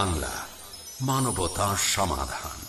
বাংলা মানবতা সমাধান।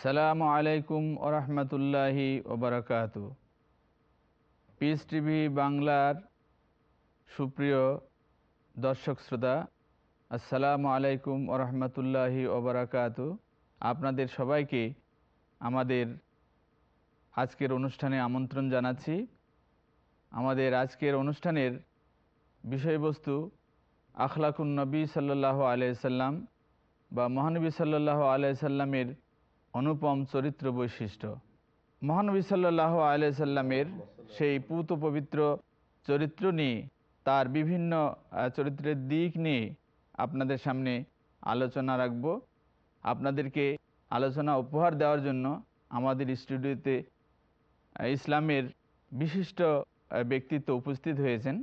আসসালামু আলাইকুম ওরহমতুল্লাহি ওবরাকাত। পিস টিভি বাংলার সুপ্রিয় দর্শক শ্রোতা, আসসালামু আলাইকুম ওরহমতুল্লাহি ওবরাকাত। আপনাদের সবাইকে আমাদের আজকের অনুষ্ঠানে আমন্ত্রণ জানাচ্ছি। আমাদের আজকের অনুষ্ঠানের বিষয়বস্তু আখলাকুন নবী সাল্লাহ আলাইসাল্লাম বা মহানবী সাল্লাহ আলাইসাল্লামের অনুপম চরিত্র বৈশিষ্ট্য। মহানবী সাল্লাহ আলাইসাল্লামের সেই পুত পবিত্র চরিত্র নিয়ে, তার বিভিন্ন চরিত্রের দিক নিয়ে আপনাদের সামনে আলোচনা রাখব। আপনাদেরকে আলোচনা উপহার দেওয়ার জন্য আমাদের স্টুডিওতে ইসলামের বিশিষ্ট ব্যক্তিত্ব উপস্থিত হয়েছেন।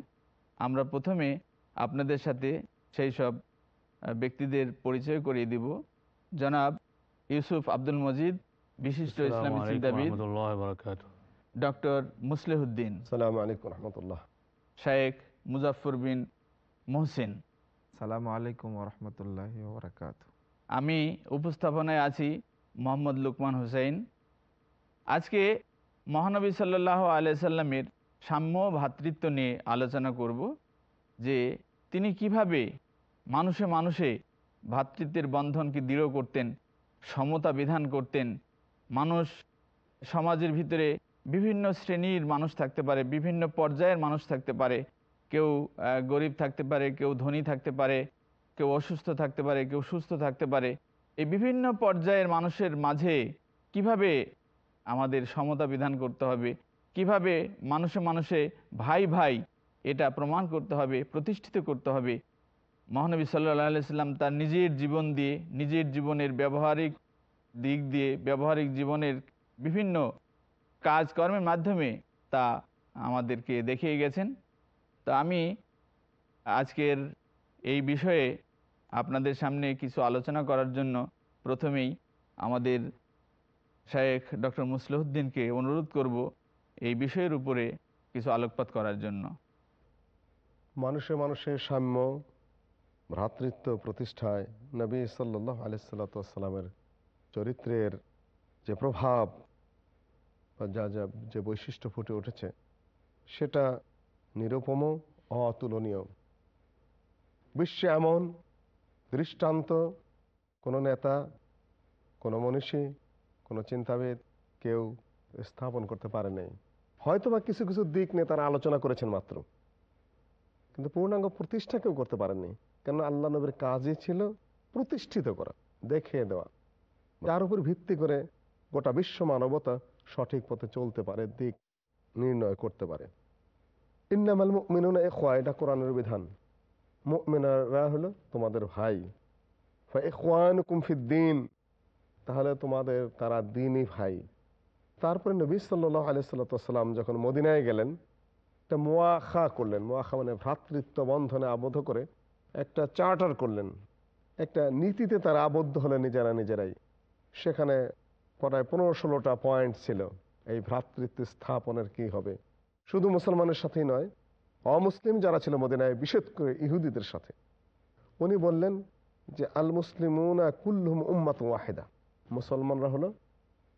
আমরা প্রথমে আপনাদের সাথে সেই সব ব্যক্তিদের পরিচয় করিয়ে দিব। জনাব ইউসুফ আব্দুল মজিদ বিশিষ্ট ইসলামী চিন্তাবিদ। ডক্টর মুসলিহুদ্দিন। শায়েখ মুজাফর বিন মোহসিন। সালাম আলাইকুম রহমতুল্লাহ আমি উপস্থাপনায় আছি মোহাম্মদ লুকমান হুসাইন। আজকে মহানবী সাল্লাহ আলাইসাল্লামের সাম্য ভ্রাতৃত্ব নিয়ে আলোচনা করব যে তিনি কীভাবে মানুষে মানুষে ভ্রাতৃত্বের বন্ধনকে দৃঢ় করতেন সমতা বিধান করতেন। মানুষ সমাজের ভিতরে বিভিন্ন শ্রেণির মানুষ থাকতে পারে, বিভিন্ন পর্যায়ের মানুষ থাকতে পারে। কেউ গরিব থাকতে পারে, কেউ ধনী থাকতে পারে, কেউ অসুস্থ থাকতে পারে, কেউ সুস্থ থাকতে পারে। এই বিভিন্ন পর্যায়ের মানুষের মাঝে কীভাবে আমাদের সমতা বিধান করতে হবে, কীভাবে মানুষে মানুষে ভাই ভাই এটা প্রমাণ করতে হবে, প্রতিষ্ঠিত করতে হবে মহানবী সাল্লাহ আলাইসাল্লাম তার নিজের জীবন দিয়ে, নিজের জীবনের ব্যবহারিক দিক দিয়ে, ব্যবহারিক জীবনের বিভিন্ন কাজকর্মের মাধ্যমে তা আমাদেরকে দেখিয়ে গেছেন। তো আমি আজকের এই বিষয়ে আপনাদের সামনে কিছু আলোচনা করার জন্য প্রথমেই আমাদের শায়েখ ডক্টর মুসলিহদ্দিনকে অনুরোধ করব এই বিষয়ের উপরে কিছু আলোকপাত করার জন্য। মানুষে মানুষের সাম্য ভ্রাতৃত্ব প্রতিষ্ঠায় নবী সাল্লাহ আলিয়াল্লামের চরিত্রের যে প্রভাব বা যা যা, যে বৈশিষ্ট্য ফুটে উঠেছে, সেটা নিরুপম, অতুলনীয়। বিশ্বে এমন দৃষ্টান্ত, কোনো নেতা, কোনো মনীষী, কোনো চিন্তাবিদ কেউ স্থাপন করতে পারে নাই হয়তো বা কিছু কিছু দিক নিয়ে তারা আলোচনা করেছেন মাত্র। কিন্তু পূর্ণাঙ্গ প্রতিষ্ঠা কেউ করতে পারেননি। কেন আল্লাহ নবীর কাজই ছিল প্রতিষ্ঠিত করা, দেখিয়ে দেওয়া। যার উপর ভিত্তি করে গোটা বিশ্ব মানবতা সঠিক পথে চলতে পারে, দিক নির্ণয় করতে পারে। ইন্নামাল মিনুনা এ খোয়া এটা কোরআনের বিধান। মিনারা হলো তোমাদের ভাই। কুমফিদ্দিন তাহলে তোমাদের তারা দিনই ভাই। তারপরে নবী সাল্লাহ আলিয়াল্লাম যখন মদিনায় গেলেন একটা মোয়াখা করলেন, মোয়াখা মানে ভ্রাতৃত্ব বন্ধনে আবদ্ধ করে একটা চার্টার করলেন, একটা নীতিতে তারা আবদ্ধ হলেন নিজেরা নিজেরাই। সেখানে প্রায় পনেরো ষোলোটা পয়েন্ট ছিল, এই ভ্রাতৃত্ব স্থাপনের কি হবে। শুধু মুসলমানের সাথেই নয়, অমুসলিম যারা ছিল মদিনায়, বিশেষ করে ইহুদিদের সাথে, উনি বললেন যে আল মুসলিমুনা কুল্লুম উম্মাত ওয়াহেদা। মুসলমানরা হলো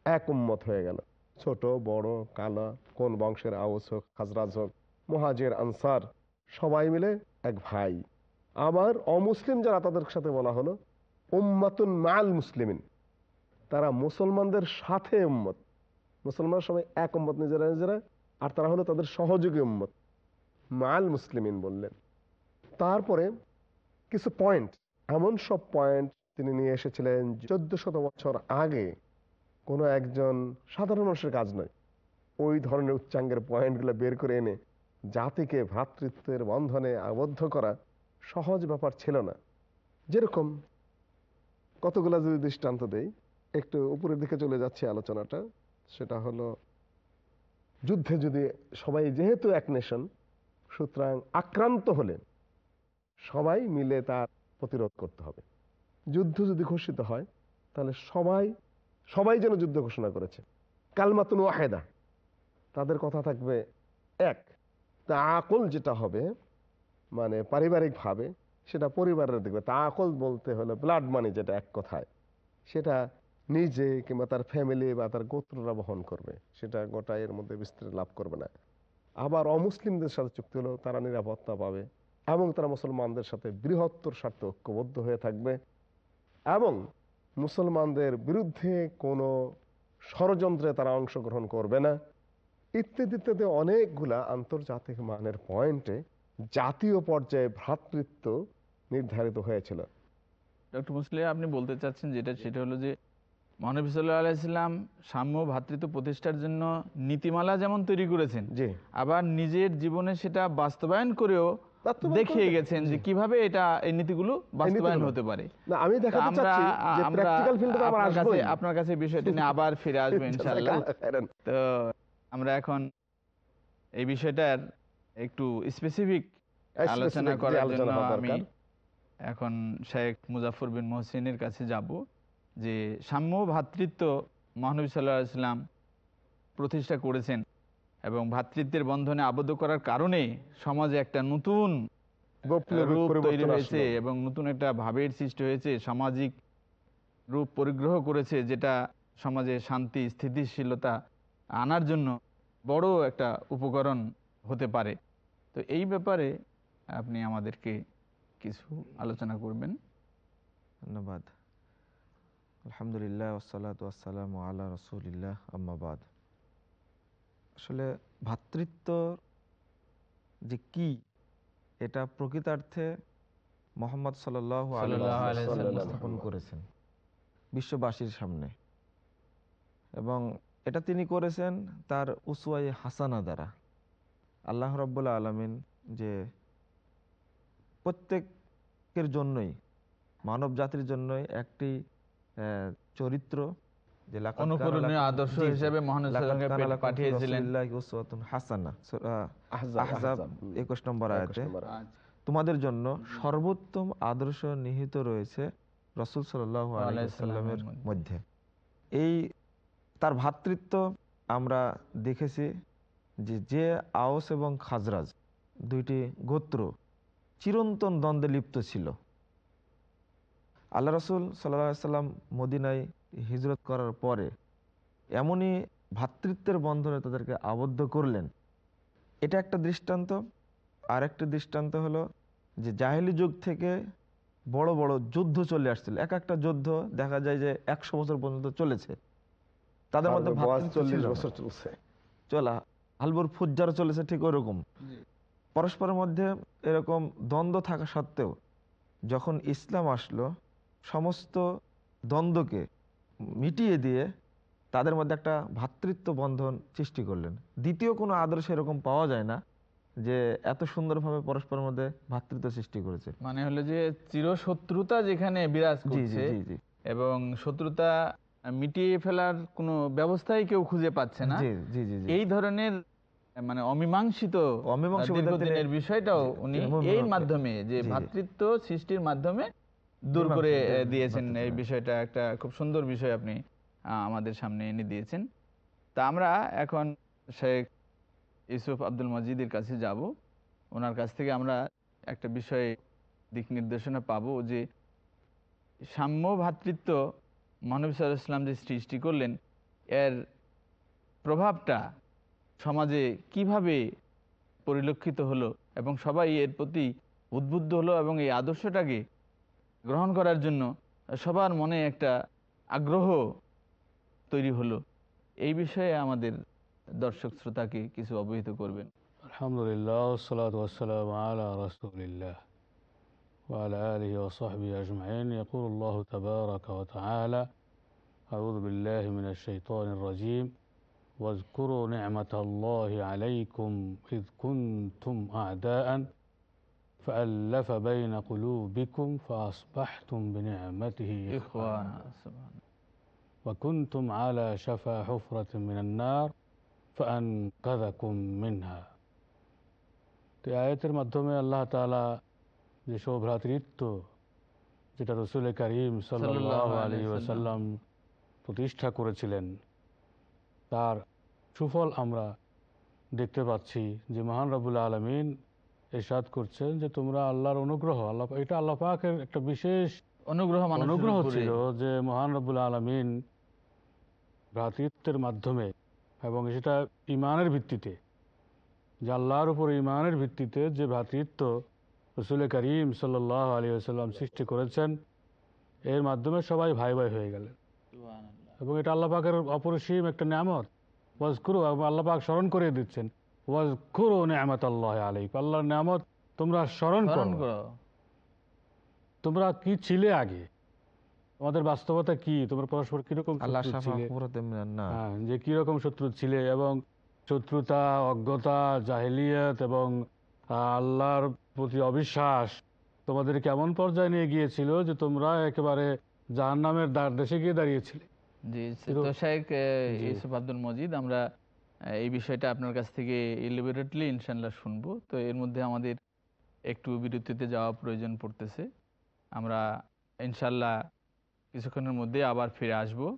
এক উম্মত হয়ে গেল, ছোট, বড়, কালা কোন বংশের আউস হোক, খাজরাজ হোক, মহাজের, আনসার, সবাই মিলে এক ভাই। আবার অমুসলিম যারা তাদের সাথে বলা হলো, উম্মাতুন মাল মুসলিমিন। তারা মুসলমানদের সাথে উম্মত। মুসলমান সবাই এক উম্মত, নিজেরা নিজেরা, আর তারা হলো তাদের সহযোগী উম্মত। মাল মুসলিমিন বললেন। তারপরে কিছু পয়েন্ট এমন সব পয়েন্ট তিনি নিয়ে এসেছিলেন চোদ্দ শত বছর আগে। কোনো একজন সাধারণ মানুষের কাজ নয়। ওই ধরনের উচ্চাঙ্গের পয়েন্টগুলো বের করে এনে জাতিকে ভ্রাতৃত্বের বন্ধনে আবদ্ধ করা সহজ ব্যাপার ছিল না। যেরকম কতগুলো যদি দৃষ্টান্ত দেই, একটু উপরের দিকে চলে যাচ্ছে আলোচনাটা, সেটা হলো যুদ্ধে যদি সবাই যেহেতু এক নেশন, সুতরাং আক্রান্ত হলে সবাই মিলে তার প্রতিরোধ করতে হবে। যুদ্ধ যদি ঘোষিত হয়, তাহলে সবাই সবাই যেন যুদ্ধ ঘোষণা করেছে। কালমাতুন ওয়াহেদা তাদের কথা থাকবে এক। তা আকল যেটা হবে মানে পারিবারিকভাবে সেটা পরিবারের দেখবে। তা আকল বলতে হলো ব্লাড মানি যেটা এক কথায়, সেটা নিজে কিংবা তার ফ্যামিলি বা তার গোত্ররা বহন করবে। সেটা গোটা এর মধ্যে বিস্তৃত লাভ করবে না। আবার অমুসলিমদের সাথে চুক্তি হলেও তারা নিরাপত্তা পাবে এবং তারা মুসলমানদের সাথে বৃহত্তর স্বার্থে ঐক্যবদ্ধ হয়ে থাকবে এবং মুসলমানদের বিরুদ্ধে কোনো ষড়যন্ত্রে তারা অংশগ্রহণ করবে না। ইত্যাদি ইত্যাদি অনেকগুলা আন্তর্জাতিক মানের পয়েন্টে জাতীয় পর্যায়ে ভ্রাতৃত্ব নির্ধারিত হয়েছিল। ডক্টর মুসলিম আপনি বলতে চাচ্ছেন যেটা সেটা হলো যে মহানবী সাল্লাহ আলাইসাল্লাম সাম্য ভ্রাতৃত্ব প্রতিষ্ঠার জন্য নীতিমালা যেমন তৈরি করেছেন জি। আবার নিজের জীবনে সেটা বাস্তবায়ন করেও দেখিয়ে গেছেন যে কীভাবে এটা এই নীতিগুলো বাস্তবায়ন হতে পারে। না আমি যে আপনার কাছে আপনার কাছে বিষয়টি নিয়ে আবার ফিরে আসব ইনশাল্লাহ তো আমরা এখন এই বিষয়টার একটু স্পেসিফিক আলোচনা করার জন্য আমি এখন শেখ মুজাফর বিন মোহসিনের কাছে যাব যে সাম্য ভ্রাতৃত্ব মহানবী সাল্লাহ ইসলাম প্রতিষ্ঠা করেছেন এবং ভ্রাতৃত্বের বন্ধনে আবদ্ধ করার কারণে সমাজে একটা নতুন রূপ তৈরি হয়েছে এবং নতুন একটা ভাবের সৃষ্টি হয়েছে সামাজিক রূপ পরিগ্রহ করেছে যেটা সমাজে শান্তি স্থিতিশীলতা আনার জন্য বড় একটা উপকরণ হতে পারে। তো এই ব্যাপারে আপনি আমাদেরকে কিছু আলোচনা করবেন। ধন্যবাদ। আলহামদুলিল্লাহ ওসালাত ওয়াসালাম আল্লাহ রসুলিল্লাহ আম্মাবাদ আসলে ভ্রাতৃত্ব যে কি এটা প্রকৃতার্থে মোহাম্মদ সাল্লাহ উপস্থাপন করেছেন। বিশ্ববাসীর সামনে। এবং এটা তিনি করেছেন তার উসওয়াই হাসানা দ্বারা আল্লাহ রব্বুল্লা আলমিন যে প্রত্যেকের জন্যই মানব জাতির জন্যই একটি চরিত্র যে আদর্শ। হিসেবে পাঠিয়েছিলেন। হাসানা। একুশ নম্বর আয়াতে তোমাদের জন্য সর্বোত্তম আদর্শ নিহিত রয়েছে রসুল সাল্লাহ আলাইসাল্লামের। মধ্যে এই তার ভাতৃত্ব আমরা দেখেছি যে যে আওস এবং খাজরাজ দুইটি গোত্র চিরন্তন দ্বন্দ্বে লিপ্ত ছিল। আল্লাহ রসুল সাল্লাহ সাল্লাম মদিনায় হিজরত করার পরে এমনই ভাতৃত্বের বন্ধনে তাদেরকে আবদ্ধ করলেন। এটা একটা দৃষ্টান্ত। আর একটা দৃষ্টান্ত হলো যে জাহেলি যুগ থেকে বড় বড় যুদ্ধ চলে আসছিল। এক একটা যুদ্ধ দেখা যায় যে একশো বছর পর্যন্ত চলেছে। তাদের মধ্যে চল্লিশ বছর চলছে। চলা হালবুর ফুজ্জার চলেছে ঠিক ওরকম। পরস্পরের মধ্যে এরকম দ্বন্দ্ব থাকা সত্ত্বেও যখন ইসলাম আসলো সমস্ত দ্বন্দ্বকে মিটিয়ে দিয়ে তাদের মধ্যে একটা ভ্রাতৃত্ব বন্ধন সৃষ্টি করলেন। দ্বিতীয় কোনো আদর্শ এরকম পাওয়া যায় না যে এত সুন্দরভাবে পরস্পরের মধ্যে ভ্রাতৃত্ব সৃষ্টি করেছে। মানে হলো যে চিরশত্রুতা যেখানে বিরাজ করছে জি জি। এবং শত্রুতা মিটিয়ে ফেলার কোনো ব্যবস্থাই কেউ খুঁজে পাচ্ছে না। এই ধরনের মানে অমীমাংসিত অমীমাংসিত দীর্ঘদিনের তিনি- বিষয়টাও উনি এই মাধ্যমে যে জি। সৃষ্টির মাধ্যমে দূর করে দিয়েছেন এই বিষয়টা একটা খুব সুন্দর বিষয় আপনি আমাদের সামনে এনে দিয়েছেন। তা আমরা এখন শেখ ইউসুফ আব্দুল মজিদের কাছে যাব। ওনার কাছ থেকে আমরা একটা বিষয়ে দিক নির্দেশনা পাবো যে সাম্য ভ্রাতৃত্ব মানব সাল্লাম যে সৃষ্টি করলেন, এর প্রভাবটা সমাজে কীভাবে পরিলক্ষিত হলো এবং সবাই এর প্রতি উদ্বুদ্ধ হলো এবং এই আদর্শটাকে গ্রহণ করার জন্য সবার মনে একটা আগ্রহ তৈরি হলো, এই বিষয়ে আমাদের দর্শক শ্রোতাকে কিছু অবহিত করবেন। আলহামদুলিল্লাহ وعلى آله وصحبه أجمعين يقول الله تبارك وتعالى أعوذ بالله من الشيطان الرجيم واذكروا نعمة الله عليكم إذ كنتم أعداء فألف بين قلوبكم فأصبحتم بنعمته إخوانا ইখওয়ানা, সুবহানাল্লাহ। وكنتم على شفا حفرة من النار فأنقذكم منها তো এই আয়াতের মাধ্যমে আল্লাহ তাআলা যে সৌভ্রাতৃত্ব যেটা রসুল করিম সাল্লাহ আলী প্রতিষ্ঠা করেছিলেন। তার সুফল আমরা দেখতে পাচ্ছি যে মহান রবুল আলমিন এরশাদ করছেন যে তোমরা আল্লাহর অনুগ্রহ আল্লাহ এটা আল্লাহ পাকের একটা বিশেষ অনুগ্রহ অনুগ্রহ ছিল যে মহান রব্বুল আলমিন ভ্রাতৃত্বের মাধ্যমে এবং সেটা ইমানের ভিত্তিতে যে আল্লাহর উপর ইমানের ভিত্তিতে যে ভ্রাতৃত্ব রসুল করিম সাল্লাহ আলী আসাল্লাম সৃষ্টি করেছেন। এর মাধ্যমে সবাই ভাই ভাই হয়ে গেলেন। এবং এটা আল্লাহ পাকের অপরিসীম একটা নিয়ামত। ওয়াজ করু এবং আল্লাহ পাক স্মরণ করে দিচ্ছেন। ওয়াজ করু নিয়ামত আল্লাহ আলাইক। আল্লাহর নিয়ামত তোমরা স্মরণ করো। তোমরা কি ছিলে আগে? তোমাদের বাস্তবতা কি? তোমরা পরস্পর কীরকম। হ্যাঁ, যে কীরকম শত্রু ছিলে এবং শত্রুতা অজ্ঞতা জাহিলিয়াত এবং আল্লাহর প্রতি অবিশ্বাস। তোমাদের কেমন পর্যায়ে নিয়ে গিয়েছিল যে তোমরা একেবারে জাহান নামের দ্বার দেশে গিয়ে দাঁড়িয়েছিলে? জি কিন্তু- তো শেখ ইউসুফ আব্দুল মজিদ আমরা এই বিষয়টা আপনার কাছ থেকে ইলিবারেটলি ইনশাল্লাহ শুনব। তো এর মধ্যে আমাদের একটু বিরতিতে যাওয়া প্রয়োজন পড়তেছে। আমরা ইনশাল্লাহ কিছুক্ষণের মধ্যে আবার ফিরে আসব।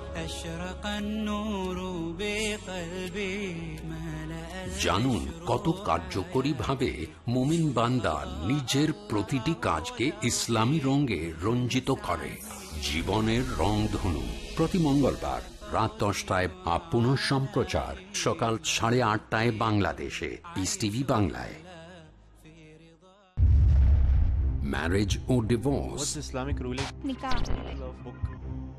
জানুন কত কার্যকরী ভাবে মোমিন বান্দা নিজের প্রতিটি কাজকে ইসলামী রঙে রঞ্জিত করে। জীবনের রং ধনু প্রতি মঙ্গলবার রাত দশটায় আপন সম্প্রচার সকাল সাড়ে আটটায় বাংলাদেশে। পিস টিভি বাংলায়। Marriage O divorce Islamic ruling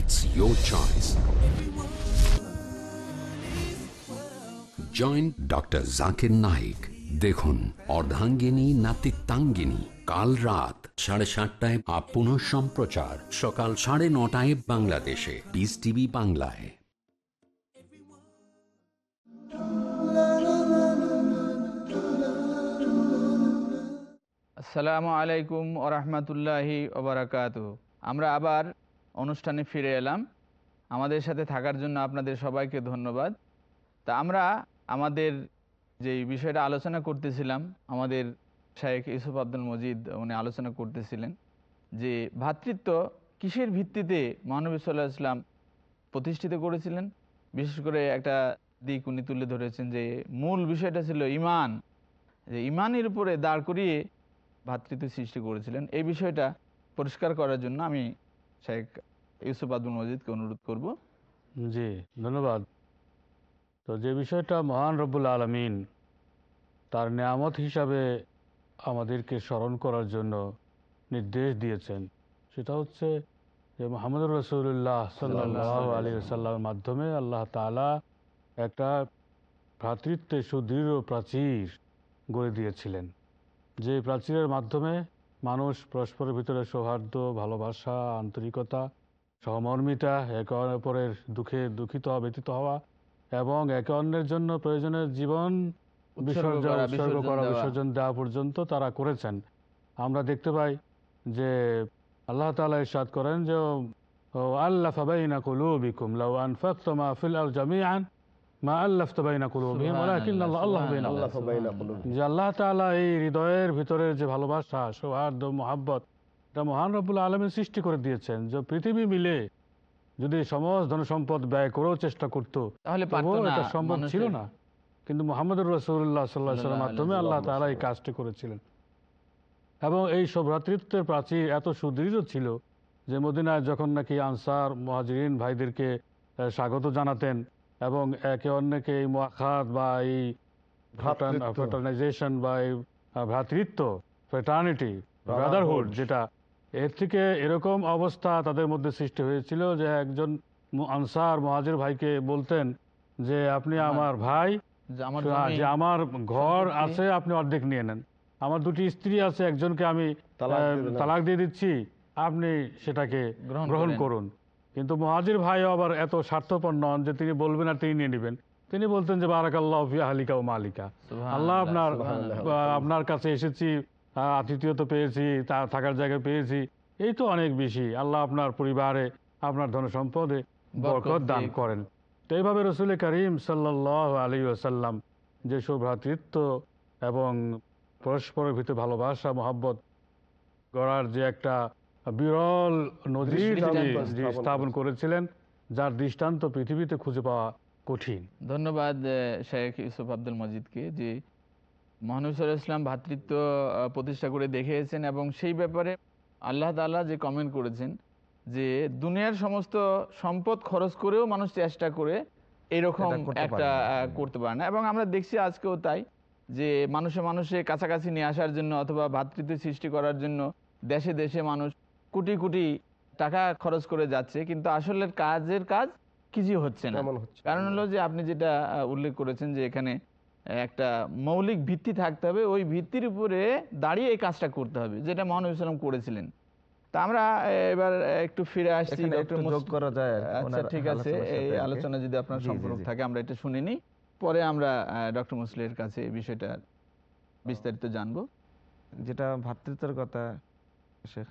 It's your choice. Join doctor Zakir Naik দেখুন, অর্ধাঙ্গিনী, নাতিত্বাঙ্গিনী, কাল রাত সাড়ে সাতটায় আপ পুনঃ সম্প্রচার। সকাল সাড়ে নটায় বাংলাদেশে। পিস টিভি বাংলায়। আসসালামু আলাইকুম ওরহমতুল্লাহি ওবরাকাত আমরা আবার অনুষ্ঠানে ফিরে এলাম। আমাদের সাথে থাকার জন্য আপনাদের সবাইকে ধন্যবাদ। তা আমরা আমাদের যে বিষয়টা আলোচনা করতেছিলাম, আমাদের শাহেখ ইউসুফ আব্দুল মজিদ উনি আলোচনা করতেছিলেন যে ভ্রাতৃত্ব কিসের ভিত্তিতে মহানবী সাল্লাহ ইসলাম প্রতিষ্ঠিত করেছিলেন? বিশেষ করে একটা দিক উনি তুলে ধরেছেন যে মূল বিষয়টা ছিল ইমান। যে ইমানের উপরে দাঁড় করিয়ে ভ্রাতৃত্ব সৃষ্টি করেছিলেন। এই বিষয়টা পরিষ্কার করার জন্য আমি শেখ ইউসুফ আব্দুল মজিদকে অনুরোধ করব। জি, ধন্যবাদ। তো যে বিষয়টা মহান রব্বুল আলমিন তার নিয়ামত হিসাবে আমাদেরকে স্মরণ করার জন্য নির্দেশ দিয়েছেন, সেটা হচ্ছে যে মোহাম্মদ রসুল্লাহ সাল্লাহ আলী সাল্লামের মাধ্যমে আল্লাহ তালা একটা ভ্রাতৃত্বের সুদৃঢ় প্রাচীর গড়ে দিয়েছিলেন। যে প্রাচীরের মাধ্যমে মানুষ পরস্পরের ভিতরে সৌহার্দ্য ভালোবাসা আন্তরিকতা সহমর্মিতা একে অপরের দুঃখে দুঃখিত ব্যতীত হওয়া এবং একে অন্যের জন্য প্রয়োজনের জীবন বিসর্জন উৎসর্গ বিসর্জন করা দেওয়া। বিসর্জন দেওয়া পর্যন্ত তারা করেছেন আমরা দেখতে পাই যে আল্লাহ তাআলা ইরশাদ করেন যে আল্লাহ ফাবাইনা কুলুবিকুম লাউ আনফাকতুম ফিল আরদি জামিআন মা আল্লাফতা বাইনা কুলুবিহিম আল্লাহ আল্লাহ বাইনা আল্লাহ ফাবাইনা কুলুবিহিম। যে আল্লাহ তাআলা এই হৃদয়ের ভিতরে যে ভালোবাসা সৌহার্দ্য মোহাব্বত এটা মহান রব্বুল আলমী সৃষ্টি করে দিয়েছেন। যে পৃথিবী মিলে যদি সমস্ত ধনসম্পদ ব্যয় করেও চেষ্টা করতো তাহলে পারতো তবুও না এটা সম্ভব ছিল না। কিন্তু মোহাম্মদুর রসুল্লাহ সাল্লাহ মাধ্যমে আল্লাহ এই কাজটি করেছিলেন। এবং এই সব ভ্রাতৃত্বের প্রাচীর এত সুদৃঢ় ছিল যে মদিনায় যখন নাকি আনসার মহাজিরিন ভাইদেরকে স্বাগত জানাতেন এবং একে অন্যকে এই মোয়াখাত বা এই ভ্রাতৃত্ব। ফ্রাটার্নাইজেশন বা এই ভ্রাতৃত্ব ফ্রেটার্নিটি ব্রাদারহুড যেটা এর থেকে এরকম অবস্থা তাদের মধ্যে সৃষ্টি হয়েছিল যে একজন আনসার মহাজির ভাইকে বলতেন যে আপনি আমার ভাই যে আমার ঘর আছে আপনি অর্ধেক নিয়ে নেন। আমার দুটি স্ত্রী আছে একজনকে আমি তালাক দিয়ে দিচ্ছি আপনি সেটাকে গ্রহণ করেন। কিন্তু মহাজির ভাইও আবার এত স্বার্থপর নন যে তিনি বলবেন আর তিনি নিয়ে নেবেন। তিনি বলতেন যে বারাকাল্লাহ ফি আহলিকা ও মালিকা। আল্লাহ আপনার আপনার কাছে এসেছি আতিথিয়ত পেয়েছি তা থাকার জায়গা পেয়েছি। এই তো অনেক বেশি। আল্লাহ আপনার পরিবারে আপনার ধন সম্পদে বরকত দান করেন। তো এইভাবে রসুল করিম সাল্লাহ আলী আসাল্লাম যে সৌভ্রাতৃত্ব এবং পরস্পরের ভিতরে ভালোবাসা মহাব্বত গড়ার যে একটা বিরল নদীর স্থাপন করেছিলেন যার দৃষ্টান্ত পৃথিবীতে খুঁজে পাওয়া কঠিন। ধন্যবাদ শেখ ইউসুফ আব্দুল মজিদকে যে মহানুসর ইসলাম ভ্রাতৃত্ব প্রতিষ্ঠা করে দেখিয়েছেন এবং সেই ব্যাপারে আল্লাহ তাআলা যে কমেন্ট করেছেন যে দুনিয়ার সমস্ত সম্পদ খরচ করেও মানুষ চেষ্টা করে এরকম একটা করতে পারে না। এবং আমরা দেখছি আজকেও তাই যে মানুষে মানুষে কাছাকাছি নিয়ে আসার জন্য অথবা ভ্রাতৃত্ব সৃষ্টি করার জন্য দেশে দেশে মানুষ কোটি কোটি টাকা খরচ করে যাচ্ছে কিন্তু আসলে কাজের কাজ কিছুই হচ্ছে না। কারণ হলো যে আপনি যেটা উল্লেখ করেছেন যে এখানে একটা মৌলিক ভিত্তি থাকতে হবে ওই ভিত্তির উপরে দাঁড়িয়ে এই কাজটা করতে হবে যেটা মহানবী সাল্লাম করেছিলেন। তা আমরা এবার একটু ফিরে আসছি আচ্ছা ঠিক আছে এই আলোচনা যদি আপনার সম্পর্ক থাকে আমরা এটা শুনে নিই। পরে আমরা ডক্টর মুসলির কাছে এই বিষয়টা বিস্তারিত জানব। যেটা ভ্রাতৃত্বের কথা শেখ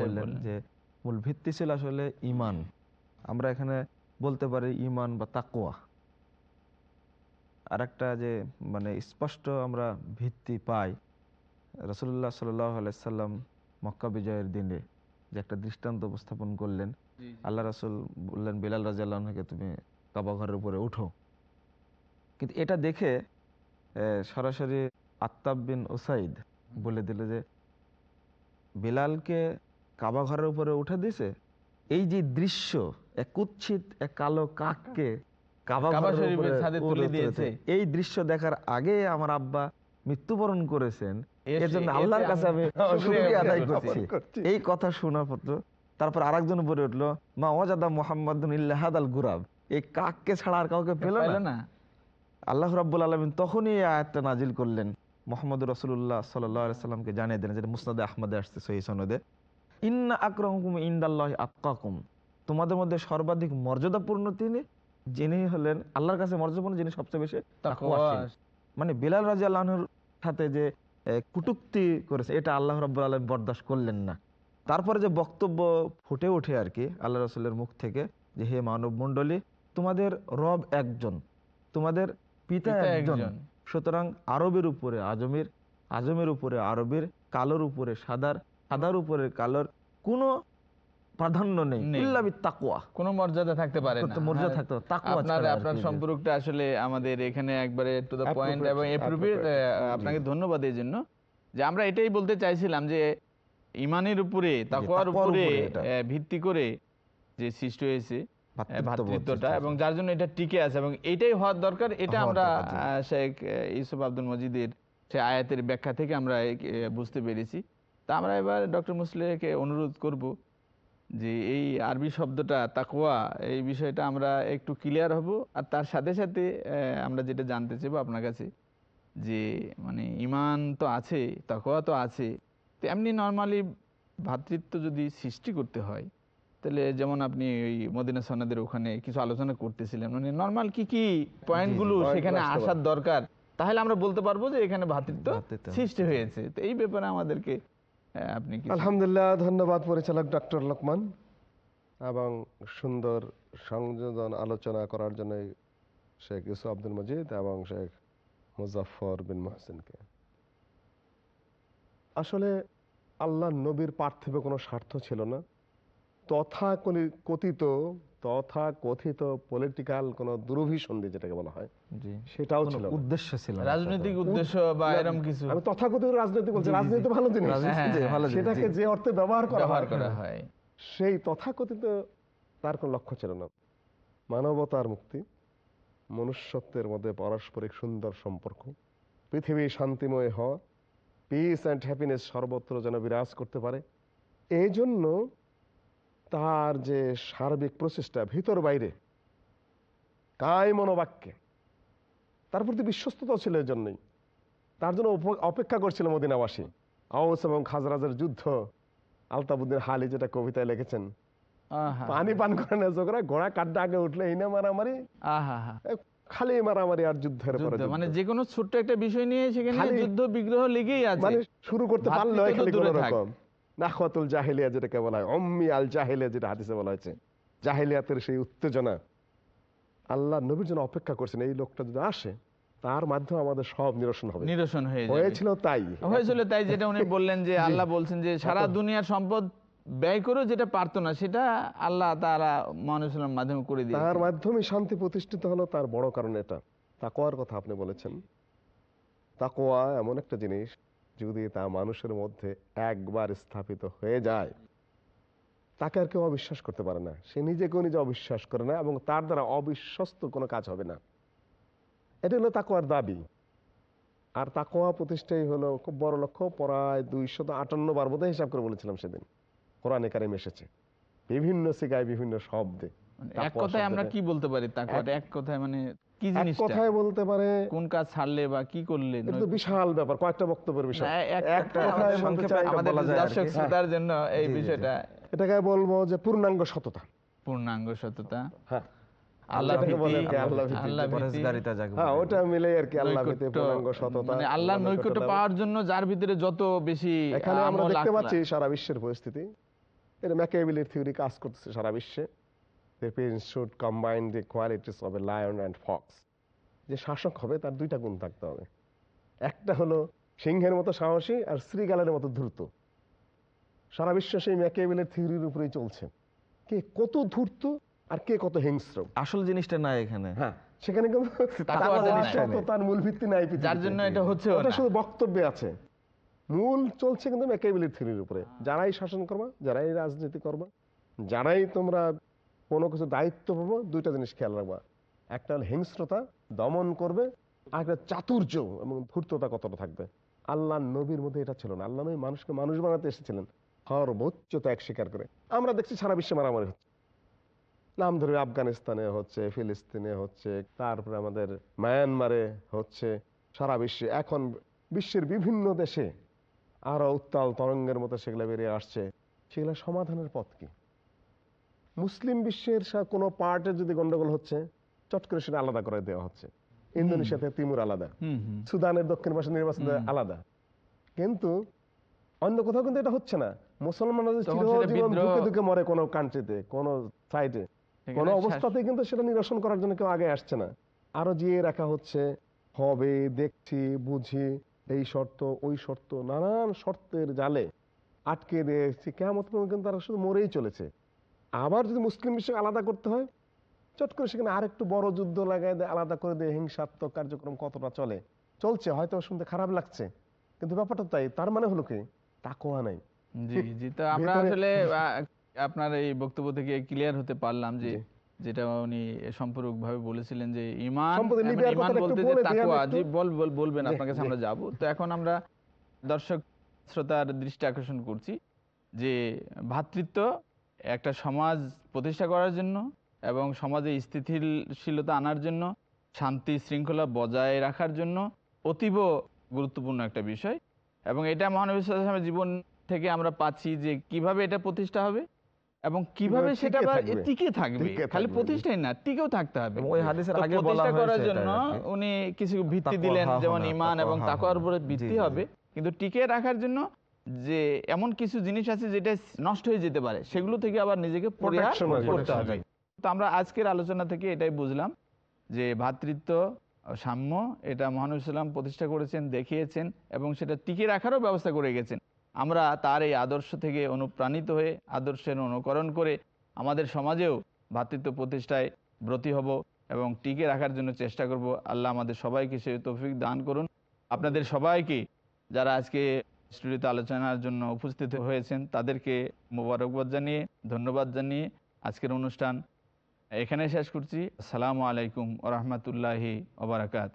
বললেন। যে মূল ভিত্তি ছিল আসলে ইমান। আমরা এখানে বলতে পারি ইমান বা তাকোয়া আর একটা যে মানে স্পষ্ট আমরা ভিত্তি পাই রসুল্লাহ সাল্লাম মক্কা বিজয়ের দিনে যে একটা দৃষ্টান্ত উপস্থাপন করলেন। আল্লাহ রাসুল বললেন বিলাল রাজিয়াল্লাহকে তুমি কাবা ঘরের উপরে উঠো। কিন্তু এটা দেখে সরাসরি আত্তাব বিন ওসাইদ বলে দিল যে বিলালকে কাবা ঘরের উপরে উঠে দিছে? এই যে দৃশ্য এক কুৎসিত এক কালো কাককে কাবা দিয়েছে। এই দৃশ্য দেখার আগে আমার আব্বা মৃত্যুবরণ করেছেন। এর- জন্য আল্লাহর কাছে আমি আদায় করছি। এই কথা শোনা পত্র তারপর আরেকজন বলে উঠল মা ওয়াজাদা মোহাম্মদ ইল্লাহাদ আল গুরাব। এই কাককে ছাড়া আর কাউকে পেল না? আল্লাহ রাব্বুল আলমিন তখনই এই আয়াতটা নাজিল করলেন। মোহাম্মদ রসুল্লাহ সাল্লামকে জানিয়ে দেন যেটা মুসনাদে আহমদে আসছে সহি সনদে। ইন্না আকরমকুম ইন্দাল্লাহ আতকাকুম। তোমাদের মধ্যে সর্বাধিক মর্যাদাপূর্ণ তিনি যিনি হলেন আল্লাহর কাছে মর্যাদাপূর্ণ যিনি সবচেয়ে বেশি মানে বিলাল রাজি আল্লাহর সাথে যে কুটুক্তি করেছে এটা আল্লাহ রব্বুল আলম বরদাস্ত করলেন না। তারপরে যে বক্তব্য ফুটে ওঠে আর কি আল্লাহ রসুলের মুখ থেকে যে হে মানব মণ্ডলী তোমাদের রব একজন তোমাদের পিতা একজন। সুতরাং আরবের উপরে আজমের আজমের উপরে আরবের কালোর উপরে সাদার সাদার উপরে কালোর কোনো প্রাধান্য নেই। তাকুয়া কোনো মর্যাদা থাকতে পারে না। মর্যাদা থাকতে তাকওয়া আপনার আপনার সম্পর্কটা আসলে আমাদের এখানে একবারে টু দ্য পয়েন্ট এবং আপনাকে ধন্যবাদ এই জন্য। যে আমরা এটাই বলতে চাইছিলাম যে ইমানের উপরে তাকওয়ার উপরে ভিত্তি করে যে সৃষ্টি হয়েছে সৃষ্টি এবং যার জন্য এটা টিকে আছে এবং এটাই হওয়ার দরকার। এটা আমরা শেখ ইউসুফ আব্দুল মজিদের সে আয়াতের ব্যাখ্যা থেকে আমরা বুঝতে পেরেছি। তা আমরা এবার ডক্টর মুসলিকে অনুরোধ করব যে এই আরবি শব্দটা তাকওয়া এই বিষয়টা আমরা একটু ক্লিয়ার হব আর তার সাথে সাথে আমরা যেটা জানতে চাইব আপনার কাছে যে মানে ইমান তো আছে তাকওয়া তো আছে। তো এমনি নর্মালি ভ্রাতৃত্ব যদি সৃষ্টি করতে হয় তাহলে যেমন আপনি ওই মদিনা সনাদের ওখানে কিছু আলোচনা করতেছিলেন মানে নর্মাল কি কি পয়েন্টগুলো point সেখানে আসার দরকার তাহলে আমরা বলতে পারব যে এখানে ভ্রাতৃত্ব সৃষ্টি হয়েছে। তো এই ব্যাপারে আমাদেরকে আপনি আলহামদুলিল্লাহ ধন্যবাদ পরিচালক ডক্টর লোকমান এবং সুন্দর সংযোজন আলোচনা করার জন্য শেখ ইউসুফ আব্দুল মজিদ এবং শেখ মুজাফর বিন মহসিনকে। আসলে আল্লাহ নবীর পার্থিব কোনো স্বার্থ ছিল না। তথা কথিত তথা কথিত পলিটিক্যাল কোনো দুরভিসন্ধি যেটাকে বলা হয় সেটাও ছিল উদ্দেশ্য ছিল রাজনৈতিক উদ্দেশ্য বা এরকম কিছু। আমি তথাকথিত রাজনীতি বলছি রাজনীতি ভালো জিনিস। রাজনীতি যে ভালো জিনিস, সেটাকে যে অর্থে ব্যবহার করা ব্যবহার হয় করা হয়। সেই তথাকথিত তার কোনো লক্ষ্য ছিল না। মানবতার মুক্তি মনুষ্যত্বের মধ্যে পারস্পরিক সুন্দর সম্পর্ক পৃথিবী শান্তিময় হওয়া পিস অ্যান্ড হ্যাপিনেস সর্বত্র যেন বিরাজ করতে পারে এই জন্য তার যে সার্বিক প্রচেষ্টা ভিতর বাইরে কায় মনোবাক্যে। তার প্রতি বিশ্বস্ততা ছিল এই জন্যই তার জন্য অপেক্ষা করছিল মদিনাবাসী। আউস এবং খাজরাজের যুদ্ধ। আলতাবুদ্দিন হালি যেটা কবিতায় লিখেছেন পানি পান করে না চোখরা ঘোড়া কাড্ডা আগে উঠলে এই না মারামারি খালি মারামারি আর যুদ্ধের পরে। মানে যে কোনো ছোট্ট একটা বিষয় নিয়ে সেখানে যুদ্ধ বিগ্রহ লেগেই আছে। মানে শুরু করতে পারল খালি দূরে রকম। নাখওয়াতুল জাহিলিয়া যেটাকে বলা হয় অম্মি আল জাহিলিয়া যেটা হাদিসে বলা হয়েছে। জাহিলিয়াতের সেই উত্তেজনা। আল্লাহ নবীর জন্য অপেক্ষা করছেন এই লোকটা যদি আসে তার মাধ্যমে আমাদের সব নিরসন হবে। নিরসন হয়ে হয়েছিল তাই। হয়েছিল তাই যেটা উনি বললেন যে আল্লাহ বলছেন যে সারা দুনিয়ার সম্পদ ব্যয় করেও যেটা পারতো না সেটা আল্লাহ তারা মানুষের মাধ্যমে করে দিয়ে তার মাধ্যমে শান্তি প্রতিষ্ঠিত হলো তার বড় কারণ এটা। তাকোয়ার কথা আপনি বলেছেন। তাকোয়া এমন একটা জিনিস যদি তা মানুষের মধ্যে একবার স্থাপিত হয়ে যায় তাকে আর কেউ অবিশ্বাস করতে পারে না। সে নিজেকেও নিজে অবিশ্বাস করে না এবং তার দ্বারা অবিশ্বস্ত কোনো কাজ হবে না। এটা হলো তাকোয়ার দাবি। আর তাকোয়া প্রতিষ্ঠাই হলো খুব বড় লক্ষ্য। প্রায় দুইশত আটান্ন বার বোধহয় হিসাব করে বলেছিলাম সেদিন। কোরআনে কারিম এসেছে। বিভিন্ন সিগায় বিভিন্ন শব্দে মানে এক কথায় আমরা কি বলতে পারি তাকওয়াটা এক কথায় মানে কি এক কথায় বলতে পারে কোন কাজ ছাড়লে বা কি করলে এটা বিশাল ব্যাপার কয়েকটা বক্তব্যের বিষয়। না, এক এক একটা কথায় বলতে চাই- আমাদের বলা যায় আর দর্শক শ্রোতার জন্য এই জি, জি, জি। বিষয়টা। এটাকে বলব যে পূর্ণাঙ্গ সততা। পূর্ণাঙ্গ সততা। হ্যাঁ। আল্লাহ হ্যাঁ নৈকট্য, পূর্ণাঙ্গ সততা মানে আল্লাহর নৈকট্য নৈকট্য পাওয়ার জন্য যার ভিতরে যত বেশি এখানে আমরা দেখতে পাচ্ছি সারা বিশ্বের পরিস্থিতি। এটা ম্যাকেবিলির থিওরি কাজ করতেছে সারা বিশ্বে। The parents should combine the qualities of a lion and fox. যে শাসক হবে তার দুইটা গুণ থাকতে হবে একটা হলো সিংহের মতো সাহসী আর শ্রীগালের মতো দ্রুত সারা বিশ্ব সেই ম্যাকেবিলের থিওরির উপরেই চলছে কে কত ধূর্ত আর কে কত হিংস্র আসল জিনিসটা নাই এখানে হ্যাঁ সেখানে কিন্তু। সততার মূল ভিত্তি নাই। যার জন্য এটা হচ্ছেও ওটা। শুধু বক্তব্যে আছে মূল চলছে কিন্তু ম্যাকেবিলির থিওরির উপরে যারাই শাসন করবা যারাই রাজনীতি করবা যারাই তোমরা কোনো কিছু দায়িত্ব পাবো, দুইটা জিনিস খেয়াল রাখবা। একটা হিংস্রতা, দমন করবে, আর একটা চাতুর্য এবং ধূর্ততা কতটা থাকবে। আল্লাহ নবীর মধ্যে এটা ছিল না। আল্লাহ নবী মানুষকে মানুষ বানাতে এসেছিলেন সর্বোচ্চ ত্যাগ স্বীকার করে। আমরা দেখছি সারা বিশ্বে মারামারি হচ্ছে। নাম ধরে আফগানিস্তানে হচ্ছে, ফিলিস্তিনে হচ্ছে, তারপরে আমাদের মায়ানমারে হচ্ছে, সারা বিশ্বে। এখন বিশ্বের বিভিন্ন দেশে আরও উত্তাল তরঙ্গের মতো সেগুলো বেরিয়ে আসছে। সেগুলো সমাধানের পথ কি? মুসলিম বিশ্বের কোনো পার্টের যদি গন্ডগোল হচ্ছে চট করে সেটা আলাদা করে দেওয়া হচ্ছে। ইন্দোনেশিয়াতে তিমুর আলাদা। সুদানের দক্ষিণ পাশে নির্বাচন আলাদা। কিন্তু অন্য কোথাও কিন্তু এটা হচ্ছে না। মুসলমানরা চিরজীবন ধুকে ধুকে মরে কোনো কান্ট্রিতে কোনো সাইডে কোনো অবস্থাতে কিন্তু সেটা নিরসন করার জন্য কেউ আগে আসছে না। আরও জিয়ে রাখা হচ্ছে হবে দেখছি বুঝি এই শর্ত ওই শর্ত নানান শর্তের জালে আটকে দিয়েছি। কেমন কিন্তু তারা শুধু মরেই চলেছে। আবার যদি মুসলিম বিশ্বকে আলাদা করতে হয় চট করে সেখানে আরেকটু বড় যুদ্ধ লাগাই দিয়ে আলাদা করে দিয়ে হিংসাত্মক কার্যক্রম কতটা চলে? চলছে হয়তো শুনতে খারাপ লাগছে কিন্তু ব্যাপারটা তাই তার মানে হলো কি? তাকোয়া নাই। জি জি তো আমরা আসলে আপনার এই বক্তব্য থেকে ক্লিয়ার হতে পারলাম যে যেটা উনি সম্পূরক ভাবে বলেছিলেন যে ইমান ইমান বলতে যে বলে তাকওয়া জি বল বল বলবেন আপনার কাছে আমরা যাব। তো এখন আমরা দর্শক শ্রোতার দৃষ্টি আকর্ষণ করছি যে ভ্রাতৃত্ব একটা সমাজ প্রতিষ্ঠা করার জন্য এবং সমাজে স্থিতিশীলতা আনার জন্য শান্তি শৃঙ্খলা বজায় রাখার জন্য অতীব গুরুত্বপূর্ণ একটা বিষয়। এবং এটা মহানবী জীবন থেকে আমরা পাচ্ছি যে কীভাবে এটা প্রতিষ্ঠা হবে এবং কীভাবে সেটা টিকে থাকবে। খালি প্রতিষ্ঠাই না টিকেও থাকতে হবে। ওই হাদিসের আগে বলা প্রতিষ্ঠা করার জন্য উনি কিছু ভিত্তি দিলেন যেমন ইমান এবং তাকওয়া তাকওয়ার উপরে ভিত্তি হবে। কিন্তু টিকে রাখার জন্য যে এমন কিছু জিনিস আছে যেটা নষ্ট হয়ে যেতে পারে সেগুলো থেকে আবার নিজেকে করতে হবে। তো আমরা আজকের আলোচনা থেকে এটাই বুঝলাম যে ভ্রাতৃত্ব সাম্য এটা মহানবী সাল্লাম প্রতিষ্ঠা করেছেন দেখিয়েছেন এবং সেটা টিকে রাখারও ব্যবস্থা করে গেছেন। আমরা তার এই আদর্শ থেকে অনুপ্রাণিত হয়ে আদর্শের অনুকরণ করে আমাদের সমাজেও ভ্রাতৃত্ব প্রতিষ্ঠায় ব্রতী হব এবং টিকে রাখার জন্য চেষ্টা করব। আল্লাহ আমাদের সবাইকে সে তৌফিক দান করুন। আপনাদের সবাইকে যারা আজকে স্টুডিওতে আলোচনার জন্য উপস্থিত হয়েছেন। তাদেরকে মোবারকবাদ জানিয়ে, ধন্যবাদ জানিয়ে আজকের অনুষ্ঠান এখানে শেষ করছি। আসসালামু আলাইকুম রহমতুল্লাহি ওবরাকাত